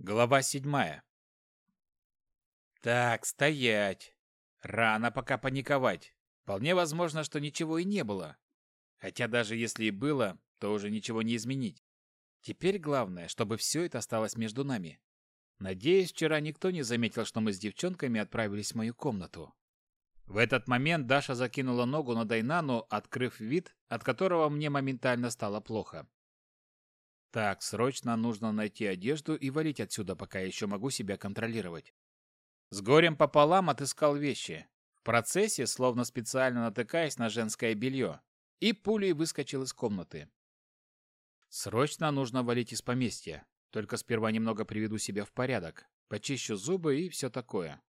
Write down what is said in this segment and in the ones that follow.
Глава седьмая. Так, стоять. Рано пока паниковать. Вполне возможно, что ничего и не было. Хотя даже если и было, то уже ничего не изменить. Теперь главное, чтобы все это осталось между нами. Надеюсь, вчера никто не заметил, что мы с девчонками отправились в мою комнату. В этот момент Даша закинула ногу на Дайнану, открыв вид, от которого мне моментально стало плохо. Так, срочно нужно найти одежду и валить отсюда, пока я еще могу себя контролировать. С горем пополам отыскал вещи. В процессе, словно специально натыкаясь на женское белье, и пулей выскочил из комнаты. Срочно нужно валить из поместья. Только сперва немного приведу себя в порядок, почищу зубы и все такое.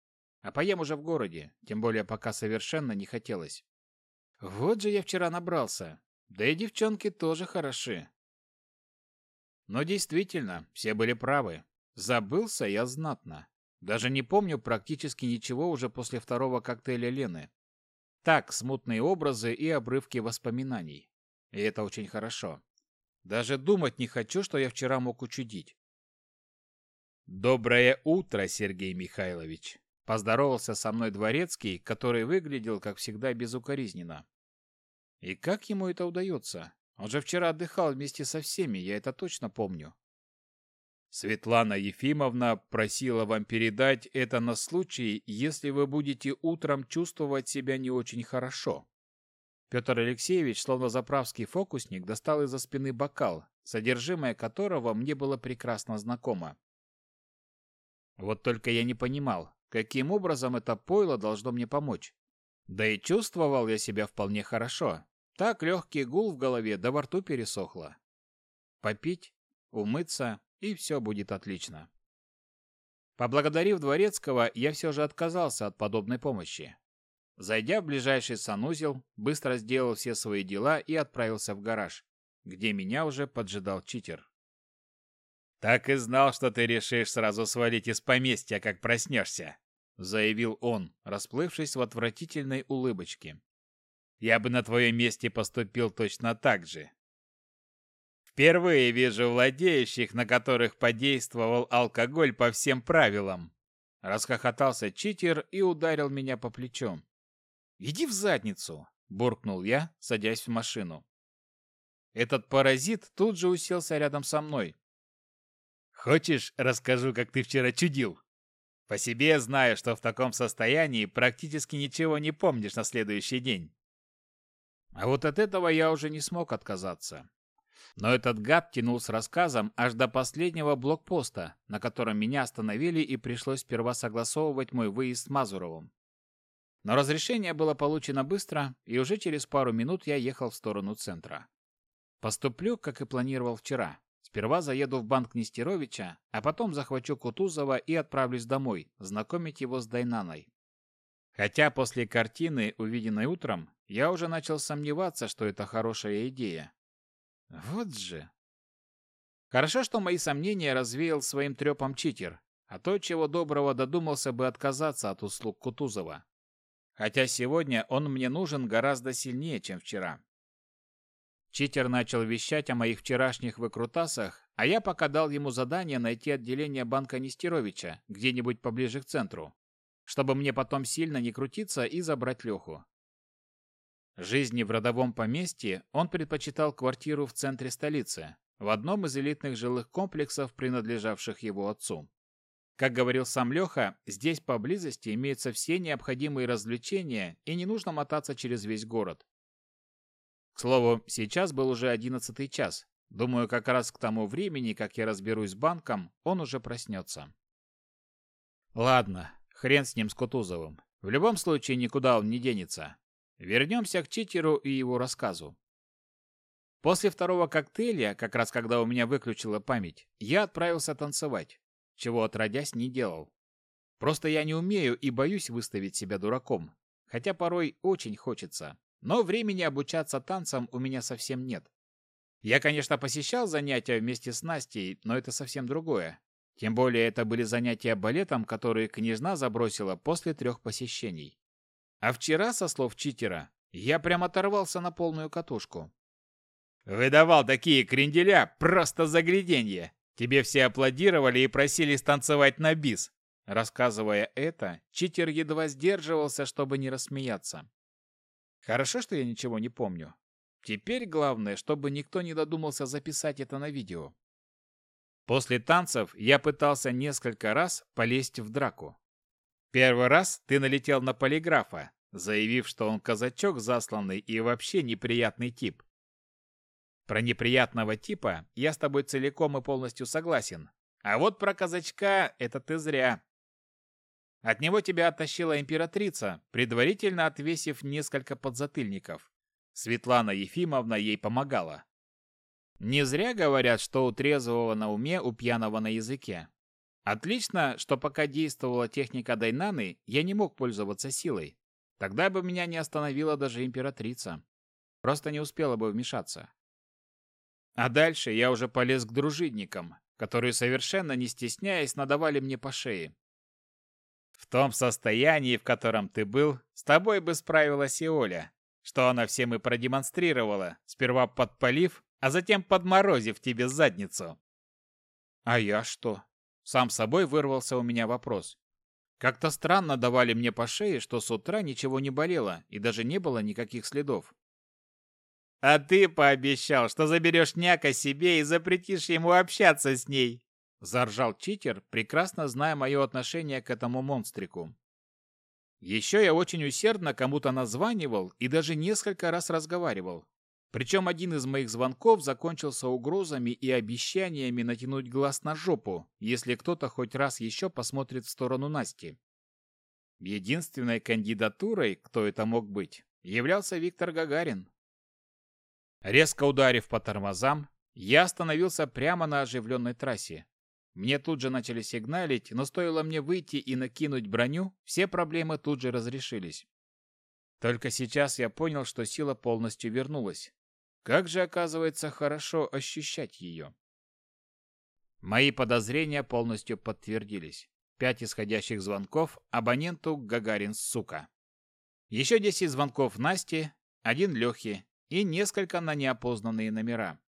А поем уже в городе, тем более пока совершенно не хотелось. Вот же я вчера набрался. Да и девчонки тоже хороши. Но действительно, все были правы. Забылся я знатно. Даже не помню практически ничего уже после второго коктейля Лены. Так, смутные образы и обрывки воспоминаний. И это очень хорошо. Даже думать не хочу, что я вчера мог учудить. «Доброе утро, Сергей Михайлович!» Поздоровался со мной дворецкий, который выглядел, как всегда, безукоризненно. И как ему это удается? Он же вчера отдыхал вместе со всеми, я это точно помню. Светлана Ефимовна просила вам передать это на случай, если вы будете утром чувствовать себя не очень хорошо. Петр Алексеевич, словно заправский фокусник, достал из-за спины бокал, содержимое которого мне было прекрасно знакомо. Вот только я не понимал, каким образом это пойло должно мне помочь. Да и чувствовал я себя вполне хорошо, так легкий гул в голове, да во рту пересохло. Попить, умыться, и все будет отлично. Поблагодарив Дворецкого, я все же отказался от подобной помощи. Зайдя в ближайший санузел, быстро сделал все свои дела и отправился в гараж, где меня уже поджидал читер. «Так и знал, что ты решишь сразу свалить из поместья, как проснешься», заявил он, расплывшись в отвратительной улыбочке. Я бы на твоем месте поступил точно так же. Впервые вижу владеющих, на которых подействовал алкоголь по всем правилам. Расхохотался читер и ударил меня по плечу. «Иди в задницу!» – буркнул я, садясь в машину. Этот паразит тут же уселся рядом со мной. «Хочешь, расскажу, как ты вчера чудил?» «По себе знаю, что в таком состоянии практически ничего не помнишь на следующий день. А вот от этого я уже не смог отказаться. Но этот гад тянул с рассказом аж до последнего блокпоста, на котором меня остановили и пришлось сперва согласовывать мой выезд с Мазуровым. Но разрешение было получено быстро, и уже через пару минут я ехал в сторону центра. Поступлю, как и планировал вчера. Сперва заеду в банк Нестеровича, а потом захвачу Кутузова и отправлюсь домой, знакомить его с Дайнаной. Хотя после картины, увиденной утром, я уже начал сомневаться, что это хорошая идея. Вот же. Хорошо, что мои сомнения развеял своим трепом читер, а то, чего доброго, додумался бы отказаться от услуг Кутузова. Хотя сегодня он мне нужен гораздо сильнее, чем вчера. Читер начал вещать о моих вчерашних выкрутасах, а я пока дал ему задание найти отделение банка Нестеровича где-нибудь поближе к центру, чтобы мне потом сильно не крутиться и забрать Леху. Жизни в родовом поместье он предпочитал квартиру в центре столицы, в одном из элитных жилых комплексов, принадлежавших его отцу. Как говорил сам Леха, здесь поблизости имеются все необходимые развлечения и не нужно мотаться через весь город. К слову, сейчас был уже одиннадцатый час. Думаю, как раз к тому времени, как я разберусь с банком, он уже проснется. Ладно, хрен с ним с Кутузовым. В любом случае никуда он не денется. Вернемся к читеру и его рассказу. После второго коктейля, как раз когда у меня выключила память, я отправился танцевать, чего отродясь не делал. Просто я не умею и боюсь выставить себя дураком, хотя порой очень хочется. Но времени обучаться танцам у меня совсем нет. Я, конечно, посещал занятия вместе с Настей, но это совсем другое. Тем более это были занятия балетом, которые княжна забросила после трех посещений. А вчера, со слов читера, я прям оторвался на полную катушку. Выдавал такие кренделя, просто загляденье. Тебе все аплодировали и просили станцевать на бис. Рассказывая это, читер едва сдерживался, чтобы не рассмеяться. Хорошо, что я ничего не помню. Теперь главное, чтобы никто не додумался записать это на видео. После танцев я пытался несколько раз полезть в драку. Первый раз ты налетел на полиграфа, заявив, что он казачок засланный и вообще неприятный тип. Про неприятного типа я с тобой целиком и полностью согласен. А вот про казачка это ты зря. От него тебя оттащила императрица, предварительно отвесив несколько подзатыльников. Светлана Ефимовна ей помогала. Не зря говорят, что у трезвого на уме, у пьяного на языке. Отлично, что пока действовала техника Дайнаны, я не мог пользоваться силой. Тогда бы меня не остановила даже императрица. Просто не успела бы вмешаться. А дальше я уже полез к дружинникам, которые совершенно не стесняясь надавали мне по шее. В том состоянии, в котором ты был, с тобой бы справилась и Оля, что она всем и продемонстрировала, сперва подпалив, а затем подморозив тебе задницу. А я что? Сам собой вырвался у меня вопрос. Как-то странно давали мне по шее, что с утра ничего не болело и даже не было никаких следов. А ты пообещал, что заберешь няка себе и запретишь ему общаться с ней. Заржал читер, прекрасно зная мое отношение к этому монстрику. Еще я очень усердно кому-то названивал и даже несколько раз разговаривал. Причем один из моих звонков закончился угрозами и обещаниями натянуть глаз на жопу, если кто-то хоть раз еще посмотрит в сторону Насти. Единственной кандидатурой, кто это мог быть, являлся Виктор Гагарин. Резко ударив по тормозам, я остановился прямо на оживленной трассе. Мне тут же начали сигналить, но стоило мне выйти и накинуть броню, все проблемы тут же разрешились. Только сейчас я понял, что сила полностью вернулась. Как же, оказывается, хорошо ощущать ее. Мои подозрения полностью подтвердились. Пять исходящих звонков абоненту Гагарин, сука. Еще десять звонков Насте, один Лехе и несколько на неопознанные номера.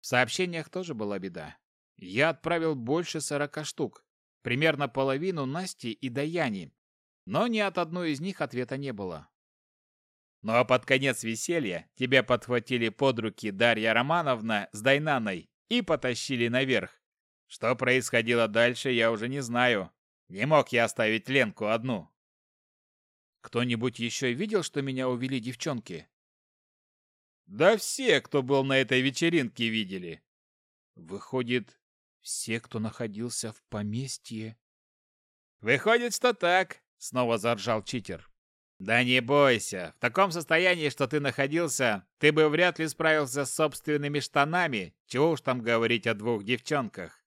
В сообщениях тоже была беда. Я отправил больше сорока штук, примерно половину Насти и Даяни, но ни от одной из них ответа не было. Ну а под конец веселья тебя подхватили под руки Дарья Романовна с Дайнаной и потащили наверх. Что происходило дальше, я уже не знаю. Не мог я оставить Ленку одну. Кто-нибудь еще видел, что меня увели девчонки? Да все, кто был на этой вечеринке, видели. Выходит, все, кто находился в поместье... Выходит, что так, снова заржал читер. Да не бойся, в таком состоянии, что ты находился, ты бы вряд ли справился с собственными штанами, чего уж там говорить о двух девчонках.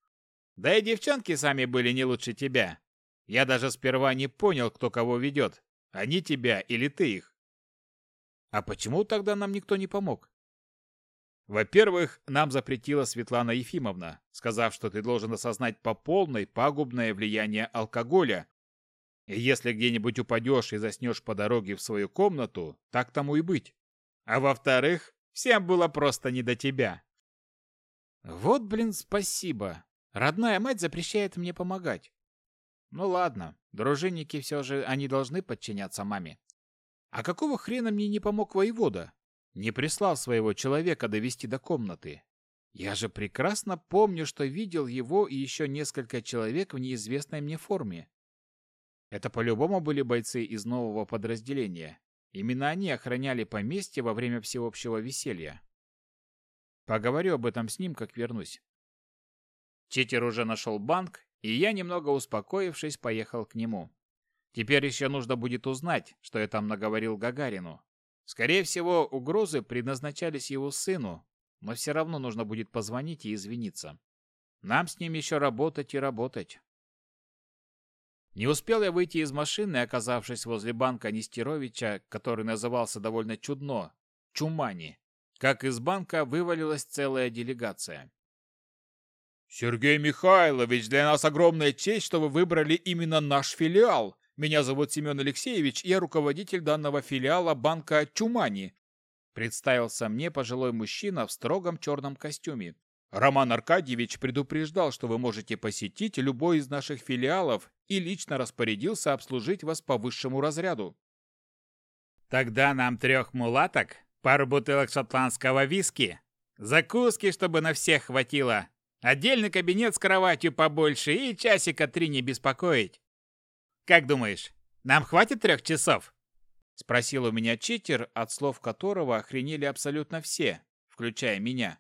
Да и девчонки сами были не лучше тебя. Я даже сперва не понял, кто кого ведет, они тебя или ты их. А почему тогда нам никто не помог? Во-первых, нам запретила Светлана Ефимовна, сказав, что ты должен осознать по полной пагубное влияние алкоголя, и если где-нибудь упадешь и заснешь по дороге в свою комнату, так тому и быть. А во-вторых, всем было просто не до тебя. Вот, блин, спасибо. Родная мать запрещает мне помогать. Ну ладно, дружинники все же, они должны подчиняться маме. А какого хрена мне не помог воевода? Не прислал своего человека довести до комнаты. Я же прекрасно помню, что видел его и еще несколько человек в неизвестной мне форме. Это по-любому были бойцы из нового подразделения. Именно они охраняли поместье во время всеобщего веселья. Поговорю об этом с ним, как вернусь. Читер уже нашел банк, и я, немного успокоившись, поехал к нему. Теперь еще нужно будет узнать, что я там наговорил Гагарину. Скорее всего, угрозы предназначались его сыну, но все равно нужно будет позвонить и извиниться. Нам с ним еще работать и работать. Не успел я выйти из машины, оказавшись возле банка Нестеровича, который назывался довольно чудно – Чумани, как из банка вывалилась целая делегация. «Сергей Михайлович, для нас огромная честь, что вы выбрали именно наш филиал. Меня зовут Семен Алексеевич, я руководитель данного филиала банка Чумани», представился мне пожилой мужчина в строгом черном костюме, Роман Аркадьевич предупреждал, что вы можете посетить любой из наших филиалов и лично распорядился обслужить вас по высшему разряду. Тогда нам трех мулаток, пару бутылок шотландского виски, закуски, чтобы на всех хватило, отдельный кабинет с кроватью побольше и часика три не беспокоить. Как думаешь, нам хватит трех часов? Спросил у меня читер, от слов которого охренели абсолютно все, включая меня.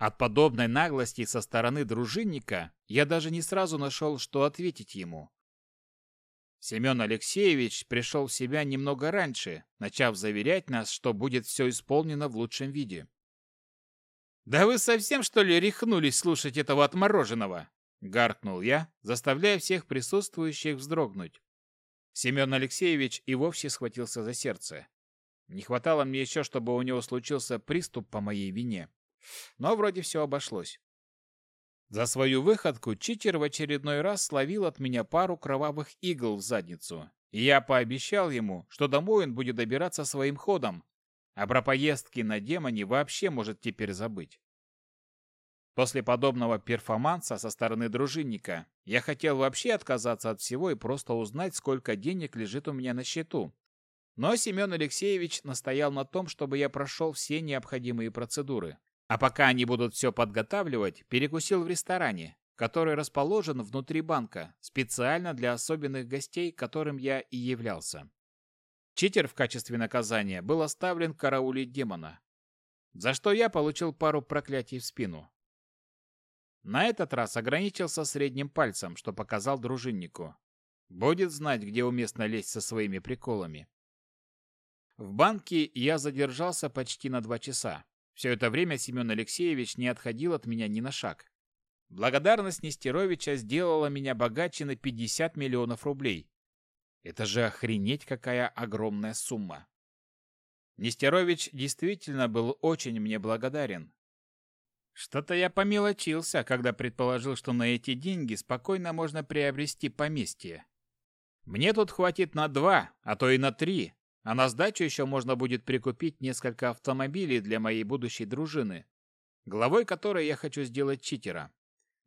От подобной наглости со стороны дружинника я даже не сразу нашел, что ответить ему. Семен Алексеевич пришел в себя немного раньше, начав заверять нас, что будет все исполнено в лучшем виде. «Да вы совсем, что ли, рехнулись слушать этого отмороженного?» — гаркнул я, заставляя всех присутствующих вздрогнуть. Семен Алексеевич и вовсе схватился за сердце. Не хватало мне еще, чтобы у него случился приступ по моей вине. Но вроде все обошлось. За свою выходку читер в очередной раз словил от меня пару кровавых игл в задницу, и я пообещал ему, что домой он будет добираться своим ходом, а про поездки на демоне вообще может теперь забыть. После подобного перформанса со стороны дружинника я хотел вообще отказаться от всего и просто узнать, сколько денег лежит у меня на счету. Но Семен Алексеевич настоял на том, чтобы я прошел все необходимые процедуры. А пока они будут все подготавливать, перекусил в ресторане, который расположен внутри банка, специально для особенных гостей, которым я и являлся. Читер в качестве наказания был оставлен караулить демона, за что я получил пару проклятий в спину. На этот раз ограничился средним пальцем, что показал дружиннику. Будет знать, где уместно лезть со своими приколами. В банке я задержался почти на два часа. Все это время Семен Алексеевич не отходил от меня ни на шаг. Благодарность Нестеровича сделала меня богаче на 50 миллионов рублей. Это же охренеть какая огромная сумма. Нестерович действительно был очень мне благодарен. Что-то я помелочился, когда предположил, что на эти деньги спокойно можно приобрести поместье. Мне тут хватит на два, а то и на три, а на сдачу еще можно будет прикупить несколько автомобилей для моей будущей дружины, главой которой я хочу сделать читера.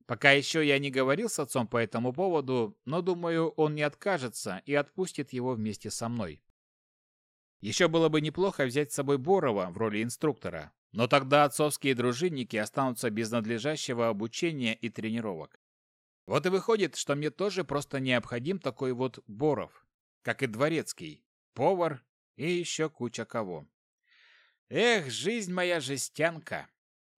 Пока еще я не говорил с отцом по этому поводу, но думаю, он не откажется и отпустит его вместе со мной. Еще было бы неплохо взять с собой Борова в роли инструктора, но тогда отцовские дружинники останутся без надлежащего обучения и тренировок. Вот и выходит, что мне тоже просто необходим такой вот Боров, как и Дворецкий, повар и еще куча кого. Эх, жизнь моя жестянка.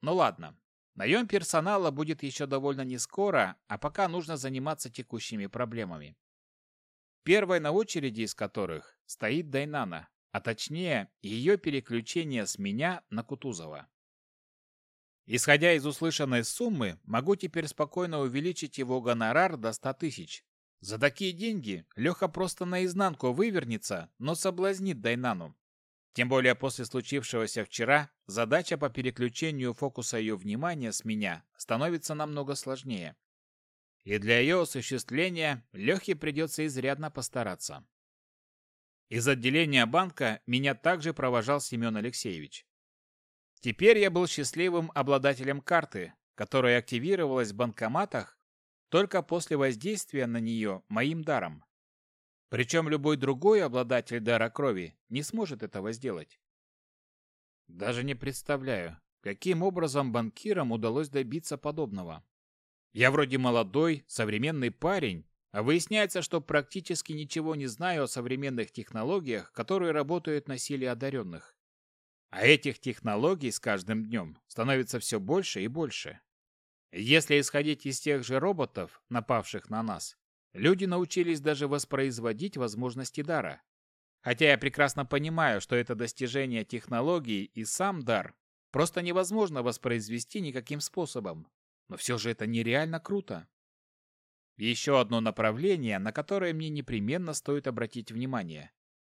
Ну ладно, наем персонала будет еще довольно не скоро, а пока нужно заниматься текущими проблемами. Первой на очереди из которых стоит Дайнана, а точнее ее переключение с меня на Кутузова. Исходя из услышанной суммы, могу теперь спокойно увеличить его гонорар до 100 тысяч, за такие деньги Леха просто наизнанку вывернется, но соблазнит Дайнану. Тем более после случившегося вчера задача по переключению фокуса ее внимания с меня становится намного сложнее. И для ее осуществления Лехе придется изрядно постараться. Из отделения банка меня также провожал Семен Алексеевич. Теперь я был счастливым обладателем карты, которая активировалась в банкоматах только после воздействия на нее моим даром. Причем любой другой обладатель дара крови не сможет этого сделать. Даже не представляю, каким образом банкирам удалось добиться подобного. Я вроде молодой, современный парень, а выясняется, что практически ничего не знаю о современных технологиях, которые работают на силе одаренных. А этих технологий с каждым днем становится все больше и больше. Если исходить из тех же роботов, напавших на нас, люди научились даже воспроизводить возможности дара. Хотя я прекрасно понимаю, что это достижение технологии и сам дар просто невозможно воспроизвести никаким способом. Но все же это нереально круто. Еще одно направление, на которое мне непременно стоит обратить внимание.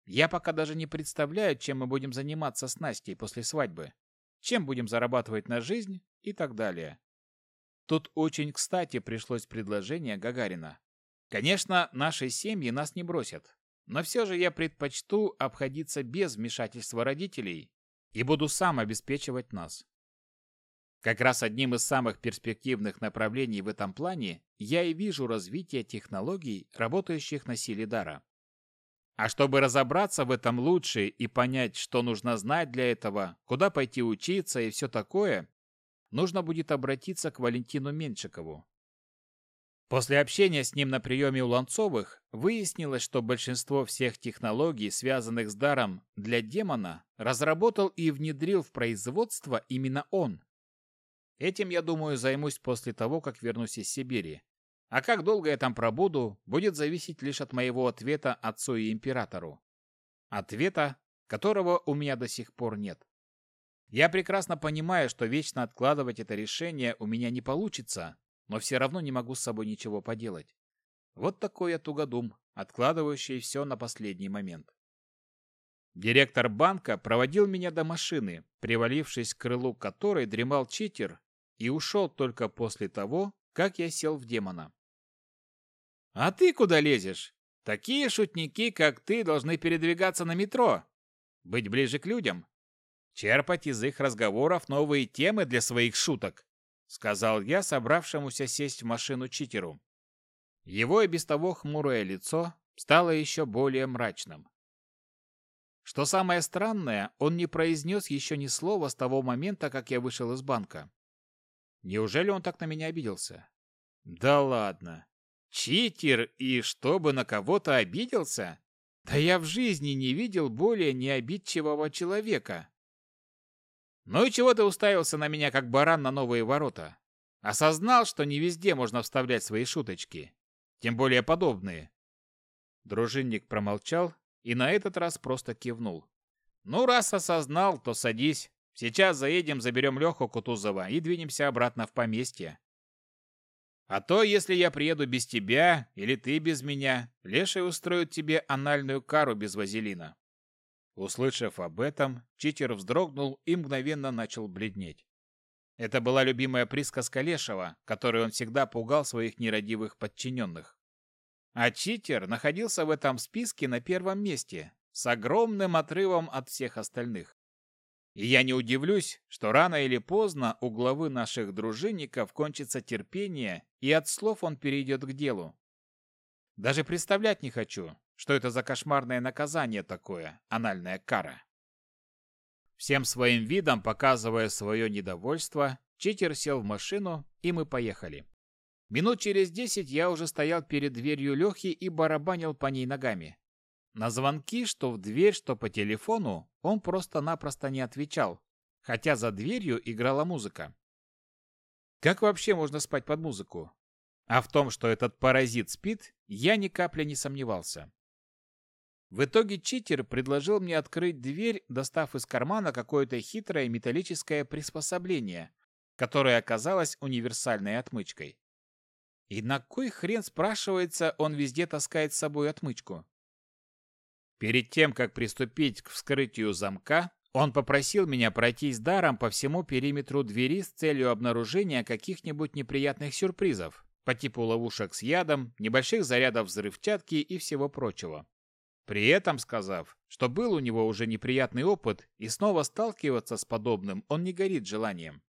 Я пока даже не представляю, чем мы будем заниматься с Настей после свадьбы, чем будем зарабатывать на жизнь и так далее. Тут очень кстати пришлось предложение Гагарина. Конечно, наши семьи нас не бросят, но все же я предпочту обходиться без вмешательства родителей и буду сам обеспечивать нас. Как раз одним из самых перспективных направлений в этом плане я и вижу развитие технологий, работающих на силе дара. А чтобы разобраться в этом лучше и понять, что нужно знать для этого, куда пойти учиться и все такое, нужно будет обратиться к Валентину Меньшикову. После общения с ним на приеме у Ланцовых выяснилось, что большинство всех технологий, связанных с даром для демона, разработал и внедрил в производство именно он. Этим, я думаю, займусь после того, как вернусь из Сибири. А как долго я там пробуду, будет зависеть лишь от моего ответа отцу и императору. Ответа, которого у меня до сих пор нет. Я прекрасно понимаю, что вечно откладывать это решение у меня не получится, но все равно не могу с собой ничего поделать. Вот такой я тугодум, откладывающий все на последний момент. Директор банка проводил меня до машины, привалившись к крылу которой дремал читер, и ушел только после того, как я сел в демона. «А ты куда лезешь? Такие шутники, как ты, должны передвигаться на метро, быть ближе к людям, черпать из их разговоров новые темы для своих шуток сказал я собравшемуся сесть в машину читеру. Его и без того хмурое лицо стало еще более мрачным. Что самое странное, он не произнес еще ни слова с того момента, как я вышел из банка. Неужели он так на меня обиделся? Да ладно. Читер и чтобы на кого-то обиделся? Да я в жизни не видел более необидчивого человека. «Ну и чего ты уставился на меня, как баран на новые ворота? Осознал, что не везде можно вставлять свои шуточки, тем более подобные». Дружинник промолчал и на этот раз просто кивнул. «Ну, раз осознал, то садись. Сейчас заедем, заберем Леху Кутузова и двинемся обратно в поместье. А то, если я приеду без тебя или ты без меня, Леший устроит тебе анальную кару без вазелина. Услышав об этом, читер вздрогнул и мгновенно начал бледнеть. Это была любимая присказка Лешего, которой он всегда пугал своих нерадивых подчиненных. А читер находился в этом списке на первом месте, с огромным отрывом от всех остальных. И я не удивлюсь, что рано или поздно у главы наших дружинников кончится терпение, и от слов он перейдет к делу. Даже представлять не хочу, что это за кошмарное наказание такое, анальная кара. Всем своим видом, показывая свое недовольство, читер сел в машину, и мы поехали. Минут через десять я уже стоял перед дверью Лехи и барабанил по ней ногами. На звонки, что в дверь, что по телефону, он просто-напросто не отвечал, хотя за дверью играла музыка. Как вообще можно спать под музыку? А в том, что этот паразит спит, я ни капли не сомневался. В итоге читер предложил мне открыть дверь, достав из кармана какое-то хитрое металлическое приспособление, которое оказалось универсальной отмычкой. И на кой хрен, спрашивается, он везде таскает с собой отмычку? Перед тем, как приступить к вскрытию замка, он попросил меня пройтись даром по всему периметру двери с целью обнаружения каких-нибудь неприятных сюрпризов, по типу ловушек с ядом, небольших зарядов взрывчатки и всего прочего. При этом сказав, что был у него уже неприятный опыт, и снова сталкиваться с подобным он не горит желанием.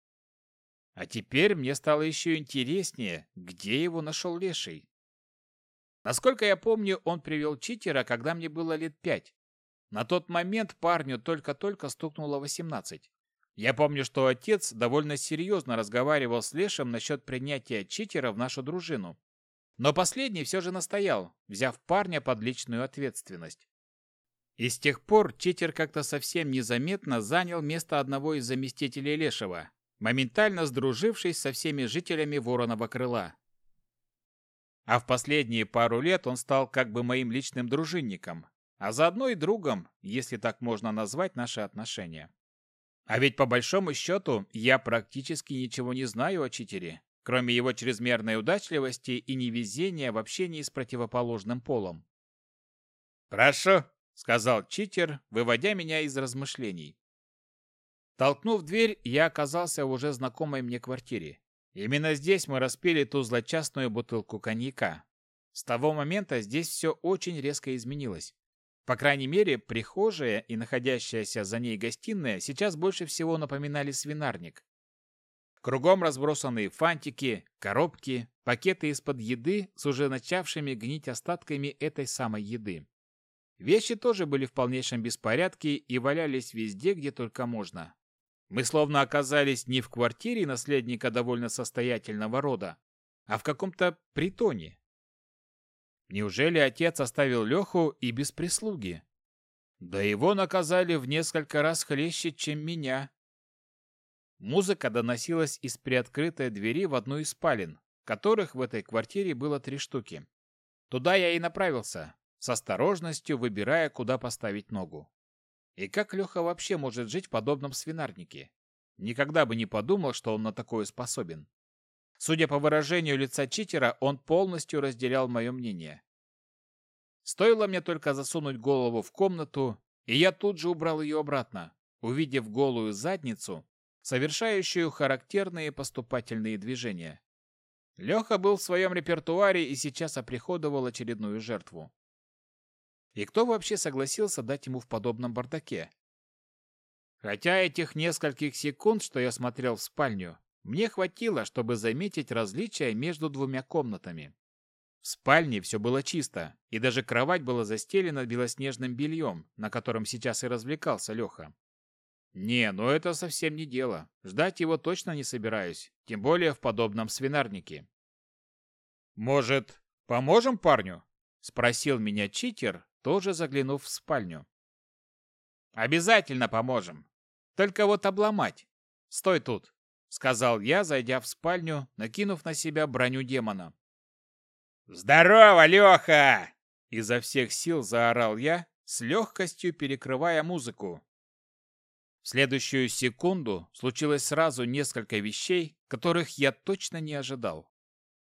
А теперь мне стало еще интереснее, где его нашел Леший. Насколько я помню, он привел читера, когда мне было лет пять. На тот момент парню только-только стукнуло восемнадцать. Я помню, что отец довольно серьезно разговаривал с Лешем насчет принятия читера в нашу дружину. Но последний все же настоял, взяв парня под личную ответственность. И с тех пор читер как-то совсем незаметно занял место одного из заместителей Лешего, моментально сдружившись со всеми жителями Воронова крыла. А в последние пару лет он стал как бы моим личным дружинником, а заодно и другом, если так можно назвать наши отношения. А ведь по большому счету я практически ничего не знаю о читере, кроме его чрезмерной удачливости и невезения в общении с противоположным полом. «Прошу», — сказал читер, выводя меня из размышлений. Толкнув дверь, я оказался в уже знакомой мне квартире. Именно здесь мы распили ту злочастную бутылку коньяка. С того момента здесь все очень резко изменилось. По крайней мере, прихожая и находящаяся за ней гостиная сейчас больше всего напоминали свинарник. Кругом разбросанные фантики, коробки, пакеты из-под еды с уже начавшими гнить остатками этой самой еды. Вещи тоже были в полнейшем беспорядке и валялись везде, где только можно. Мы словно оказались не в квартире наследника довольно состоятельного рода, а в каком-то притоне. Неужели отец оставил Леху и без прислуги? Да его наказали в несколько раз хлеще, чем меня. Музыка доносилась из приоткрытой двери в одну из спален, которых в этой квартире было три штуки. Туда я и направился, с осторожностью выбирая, куда поставить ногу. И как Леха вообще может жить в подобном свинарнике? Никогда бы не подумал, что он на такое способен. Судя по выражению лица читера, он полностью разделял мое мнение. Стоило мне только засунуть голову в комнату, и я тут же убрал ее обратно, увидев голую задницу, совершающую характерные поступательные движения. Леха был в своем репертуаре и сейчас оприходовал очередную жертву. И кто вообще согласился дать ему в подобном бардаке? Хотя этих нескольких секунд, что я смотрел в спальню, мне хватило, чтобы заметить различия между двумя комнатами. В спальне все было чисто, и даже кровать была застелена белоснежным бельем, на котором сейчас и развлекался Леха. Не, ну это совсем не дело. Ждать его точно не собираюсь, тем более в подобном свинарнике. Может, поможем парню? Спросил меня читер, тоже заглянув в спальню. Обязательно поможем. Только вот обломать. Стой тут, сказал я, зайдя в спальню, накинув на себя броню демона. Здорово, Леха! Изо всех сил заорал я, с легкостью перекрывая музыку, в следующую секунду случилось сразу несколько вещей, которых я точно не ожидал.